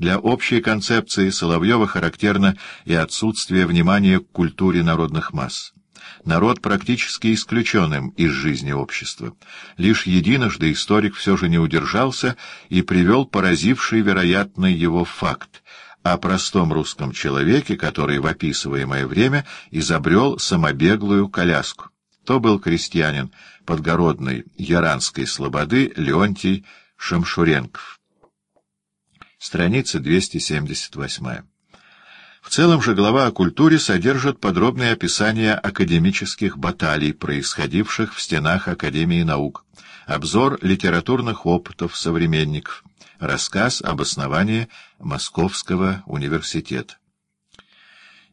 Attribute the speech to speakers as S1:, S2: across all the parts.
S1: Для общей концепции Соловьева характерно и отсутствие внимания к культуре народных масс. Народ практически исключенным из жизни общества. Лишь единожды историк все же не удержался и привел поразивший, вероятно, его факт о простом русском человеке, который в описываемое время изобрел самобеглую коляску. То был крестьянин подгородной Яранской слободы Леонтий Шамшуренков. Страница 278. В целом же глава о культуре содержит подробное описание академических баталий, происходивших в стенах Академии наук, обзор литературных опытов современников, рассказ об основании Московского университета.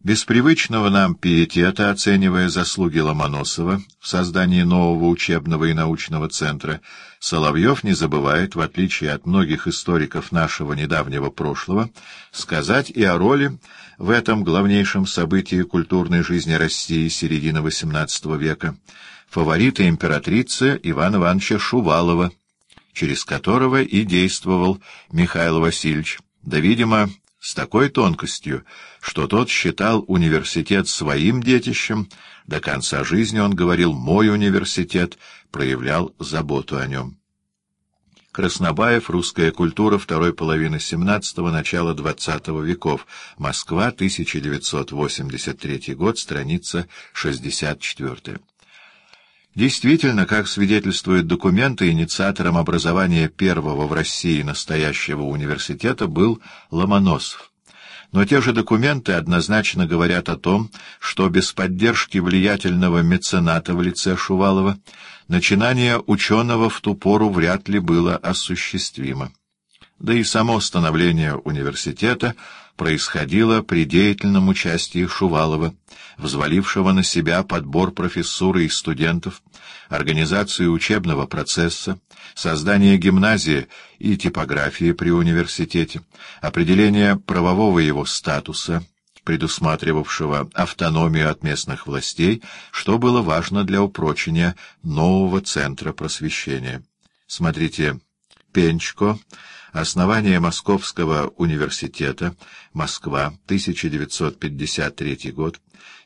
S1: Без привычного нам пиетета, оценивая заслуги Ломоносова в создании нового учебного и научного центра, Соловьев не забывает, в отличие от многих историков нашего недавнего прошлого, сказать и о роли в этом главнейшем событии культурной жизни России середины XVIII века фаворита императрицы Ивана Ивановича Шувалова, через которого и действовал Михаил Васильевич, да, видимо, с такой тонкостью, что тот считал университет своим детищем, до конца жизни он говорил «мой университет», проявлял заботу о нем. Краснобаев. Русская культура второй половины XVII – начала XX веков. Москва, 1983 год, страница 64. Действительно, как свидетельствуют документы, инициатором образования первого в России настоящего университета был Ломоносов. Но те же документы однозначно говорят о том, что без поддержки влиятельного мецената в лице Шувалова начинание ученого в ту пору вряд ли было осуществимо. Да и само становление университета происходило при деятельном участии Шувалова, взвалившего на себя подбор профессуры и студентов, организацию учебного процесса, создание гимназии и типографии при университете, определение правового его статуса, предусматривавшего автономию от местных властей, что было важно для упрочения нового центра просвещения. Смотрите «Пенчко», Основание Московского университета, Москва, 1953 год,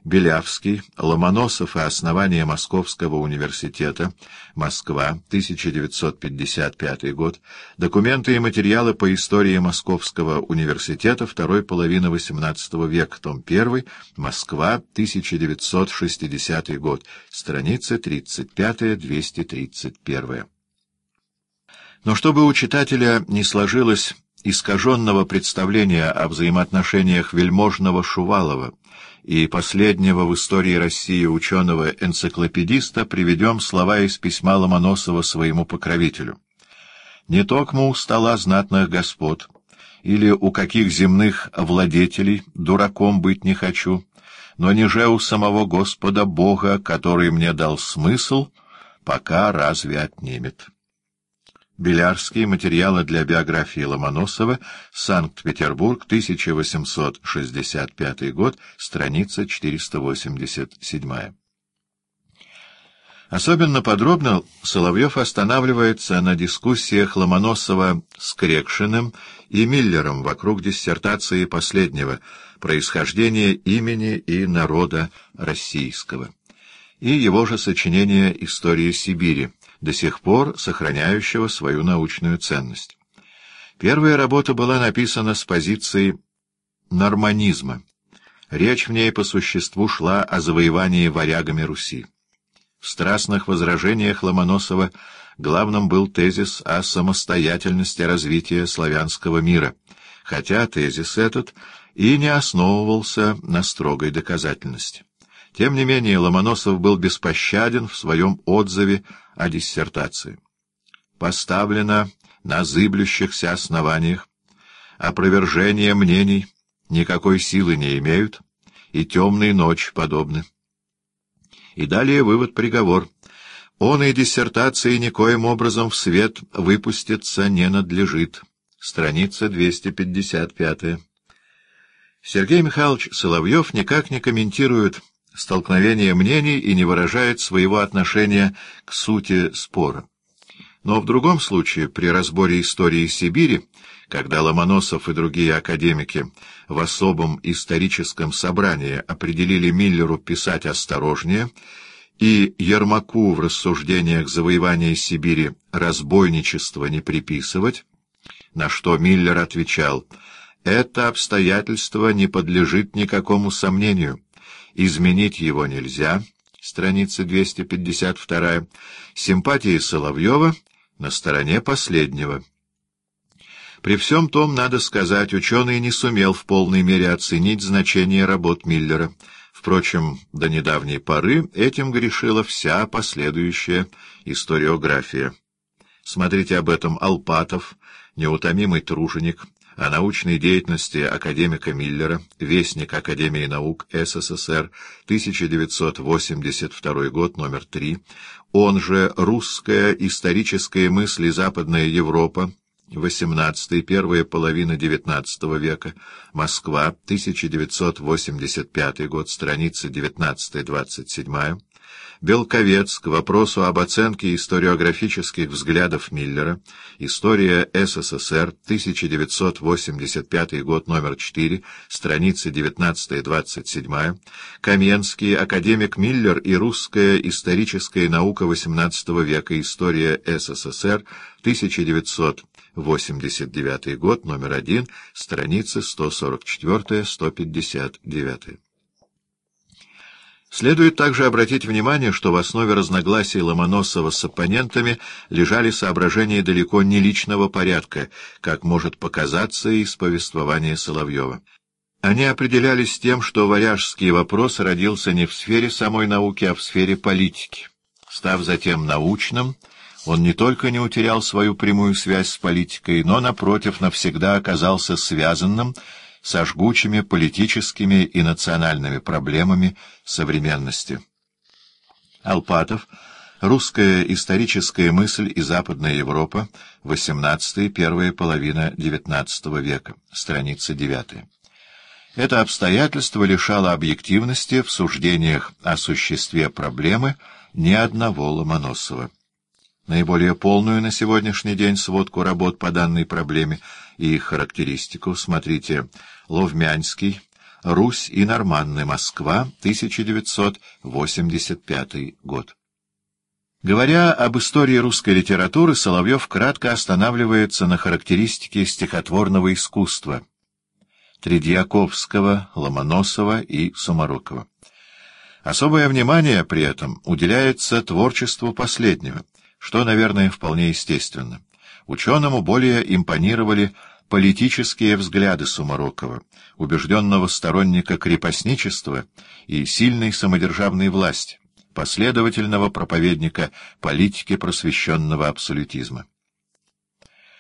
S1: Белявский, Ломоносов и основание Московского университета, Москва, 1955 год, документы и материалы по истории Московского университета второй половины XVIII века, том 1, Москва, 1960 год, страница 35-231. Но чтобы у читателя не сложилось искаженного представления о взаимоотношениях вельможного Шувалова и последнего в истории России ученого-энциклопедиста, приведем слова из письма Ломоносова своему покровителю. «Не токмо у стола знатных господ, или у каких земных владетелей дураком быть не хочу, но ниже у самого Господа Бога, который мне дал смысл, пока разве отнимет». Белярский. Материалы для биографии Ломоносова. Санкт-Петербург, 1865 год. Страница 487. Особенно подробно Соловьев останавливается на дискуссиях Ломоносова с Крекшиным и Миллером вокруг диссертации последнего «Происхождение имени и народа российского» и его же сочинение «История Сибири», до сих пор сохраняющего свою научную ценность. Первая работа была написана с позиции норманизма. Речь в ней по существу шла о завоевании варягами Руси. В страстных возражениях Ломоносова главным был тезис о самостоятельности развития славянского мира, хотя тезис этот и не основывался на строгой доказательности. Тем не менее, Ломоносов был беспощаден в своем отзыве о диссертации. Поставлено на зыблющихся основаниях, опровержение мнений никакой силы не имеют, и темные ночь подобны. И далее вывод-приговор. Он и диссертации никоим образом в свет выпуститься не надлежит. Страница 255. Сергей Михайлович Соловьев никак не комментирует столкновение мнений и не выражает своего отношения к сути спора. Но в другом случае, при разборе истории Сибири, Когда Ломоносов и другие академики в особом историческом собрании определили Миллеру писать осторожнее и Ермаку в рассуждениях завоевания Сибири разбойничество не приписывать, на что Миллер отвечал «Это обстоятельство не подлежит никакому сомнению, изменить его нельзя» страница 252, симпатии Соловьева на стороне последнего. При всем том, надо сказать, ученый не сумел в полной мере оценить значение работ Миллера. Впрочем, до недавней поры этим грешила вся последующая историография. Смотрите об этом Алпатов, неутомимый труженик, о научной деятельности академика Миллера, Вестник Академии наук СССР, 1982 год, номер 3, он же «Русская историческая мысль и Западная Европа», XVIII, первая половина XIX века, Москва, 1985 год, страница 19-27, Белковец к вопросу об оценке историографических взглядов Миллера, История СССР, 1985 год, номер 4, страницы 19-27, Каменский, академик Миллер и русская историческая наука XVIII века, История СССР, 1989 год, номер 1, страницы 144-159. Следует также обратить внимание, что в основе разногласий Ломоносова с оппонентами лежали соображения далеко не личного порядка, как может показаться из повествования Соловьева. Они определялись тем, что варяжский вопрос родился не в сфере самой науки, а в сфере политики. Став затем научным, он не только не утерял свою прямую связь с политикой, но, напротив, навсегда оказался связанным со жгучими политическими и национальными проблемами современности. Алпатов. Русская историческая мысль и Западная Европа. 18 первая половина XIX века. Страница 9. Это обстоятельство лишало объективности в суждениях о существе проблемы ни одного Ломоносова. Наиболее полную на сегодняшний день сводку работ по данной проблеме и их характеристику. Смотрите. Ловмянский, Русь и Норманны, Москва, 1985 год. Говоря об истории русской литературы, Соловьев кратко останавливается на характеристике стихотворного искусства. Тредьяковского, Ломоносова и Сумарокова. Особое внимание при этом уделяется творчеству последнего, что, наверное, вполне естественно. Ученому более импонировали политические взгляды Сумарокова, убежденного сторонника крепостничества и сильной самодержавной власти, последовательного проповедника политики просвещенного абсолютизма.